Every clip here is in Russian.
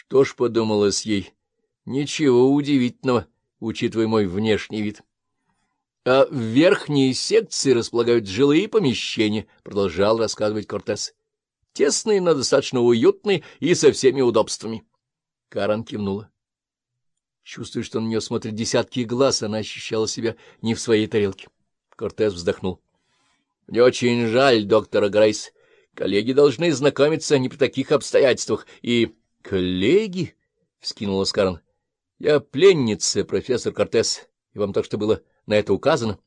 Что ж, подумалось ей, ничего удивительного, учитывая мой внешний вид. А в верхней секции располагают жилые помещения, — продолжал рассказывать Кортес. Тесные, но достаточно уютные и со всеми удобствами. Карен кивнула. Чувствуя, что на нее смотрят десятки глаз, она ощущала себя не в своей тарелке. Кортес вздохнул. — Мне очень жаль, доктора Грейс. Коллеги должны знакомиться не при таких обстоятельствах. И... — Коллеги? — вскинула Скарон. — Я пленница, профессор Кортес, и вам так что было на это указано.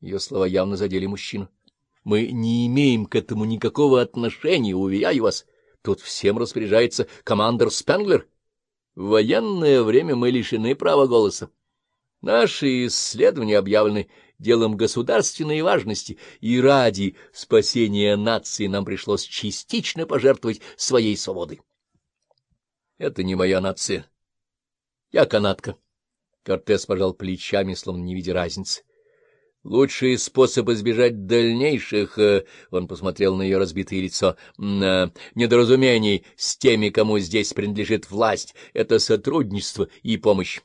Ее слова явно задели мужчину. — Мы не имеем к этому никакого отношения, уверяю вас. Тут всем распоряжается командор Спенглер. В военное время мы лишены права голоса. Наши исследования объявлены делом государственной важности, и ради спасения нации нам пришлось частично пожертвовать своей свободой. Это не моя нация. Я канатка. Кортес пожал плечами, словно не видя разницы. Лучший способ избежать дальнейших, э, он посмотрел на ее разбитое лицо, э, недоразумений с теми, кому здесь принадлежит власть, это сотрудничество и помощь.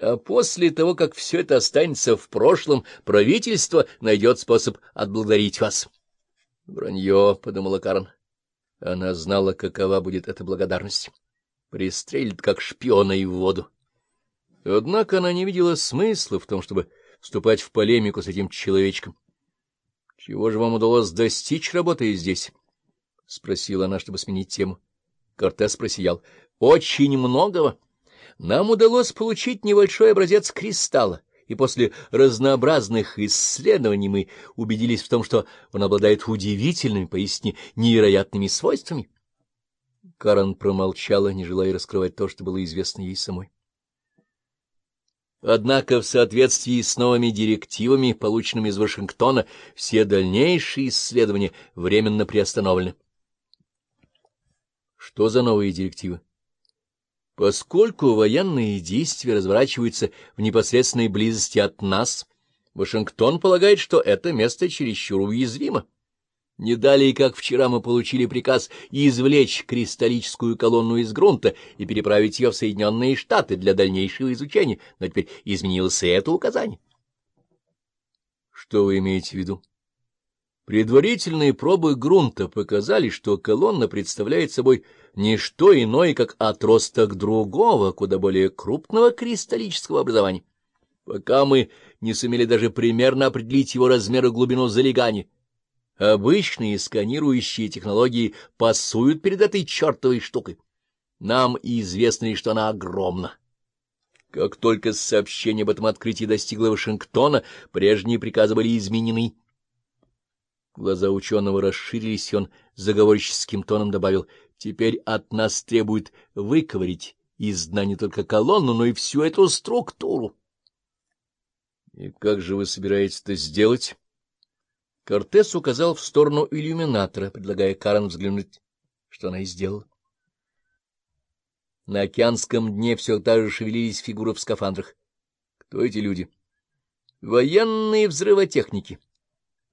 А после того, как все это останется в прошлом, правительство найдет способ отблагодарить вас. — Вранье, — подумала Карн. Она знала, какова будет эта благодарность. Пристрелит, как шпиона, и в воду. Однако она не видела смысла в том, чтобы вступать в полемику с этим человечком. — Чего же вам удалось достичь, работая здесь? — спросила она, чтобы сменить тему. Кортес просиял. — Очень многого. Нам удалось получить небольшой образец кристалла, и после разнообразных исследований мы убедились в том, что он обладает удивительными, поистине невероятными свойствами. Карен промолчала, не желая раскрывать то, что было известно ей самой. Однако в соответствии с новыми директивами, полученными из Вашингтона, все дальнейшие исследования временно приостановлены. Что за новые директивы? Поскольку военные действия разворачиваются в непосредственной близости от нас, Вашингтон полагает, что это место чересчур уязвимо. Не далее, как вчера мы получили приказ извлечь кристаллическую колонну из грунта и переправить ее в Соединенные Штаты для дальнейшего изучения, но теперь изменилось и это указание. Что вы имеете в виду? Предварительные пробы грунта показали, что колонна представляет собой не что иное, как отросток другого, куда более крупного кристаллического образования. Пока мы не сумели даже примерно определить его размер и глубину залегания, Обычные сканирующие технологии пасуют перед этой чертовой штукой. Нам известно лишь, что она огромна. Как только сообщение об этом открытии достигло Вашингтона, прежние приказы были изменены. Глаза ученого расширились, и он заговорческим тоном добавил, «Теперь от нас требует выковырить из дна не только колонну, но и всю эту структуру». «И как же вы собираетесь это сделать?» Кортес указал в сторону иллюминатора, предлагая Карен взглянуть, что она и сделала. На океанском дне все так же шевелились фигуры в скафандрах. Кто эти люди? Военные взрывотехники.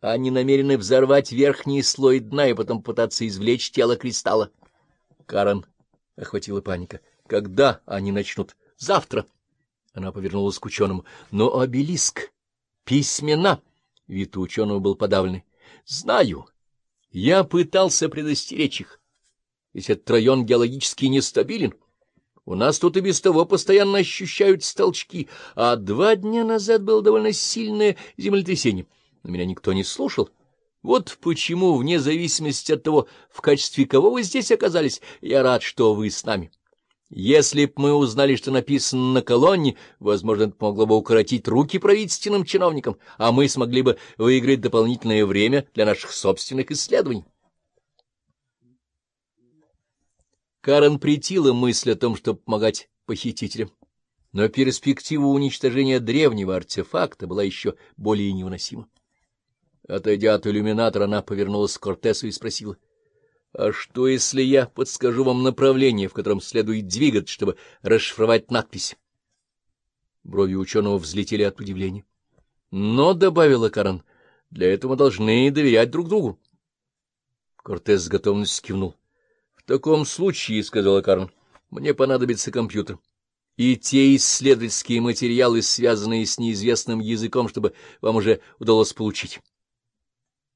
Они намерены взорвать верхний слой дна и потом пытаться извлечь тело кристалла. Карен охватила паника. Когда они начнут? Завтра. Она повернулась к ученому. Но обелиск, письмена... Вид у ученого был подавленный. — Знаю. Я пытался предостеречь их. Ведь этот район геологически нестабилен. У нас тут и без того постоянно ощущают толчки, а два дня назад было довольно сильное землетрясение. Но меня никто не слушал. Вот почему, вне зависимости от того, в качестве кого вы здесь оказались, я рад, что вы с нами. Если б мы узнали, что написано на колонне, возможно, это могло бы укоротить руки правительственным чиновникам, а мы смогли бы выиграть дополнительное время для наших собственных исследований. Карен притила мысль о том, чтобы помогать похитителям, но перспектива уничтожения древнего артефакта была еще более невыносима. Отойдя от иллюминатора, она повернулась к Кортесу и спросила — а что, если я подскажу вам направление, в котором следует двигаться, чтобы расшифровать надпись? Брови ученого взлетели от удивления. Но, — добавила Карен, — для этого мы должны доверять друг другу. Кортес с готовностью кивнул. — В таком случае, — сказала Карен, — Мне понадобится компьютер и те исследовательские материалы, связанные с неизвестным языком, чтобы вам уже удалось получить.